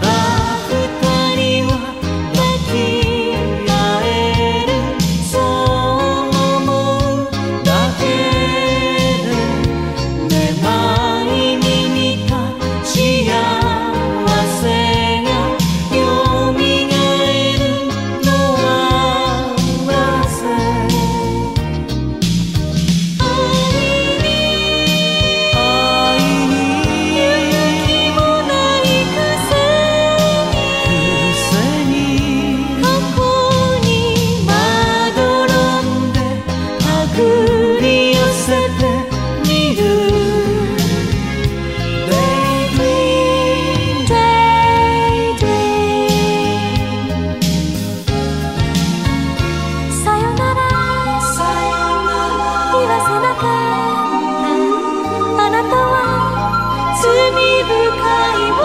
Baba. 深い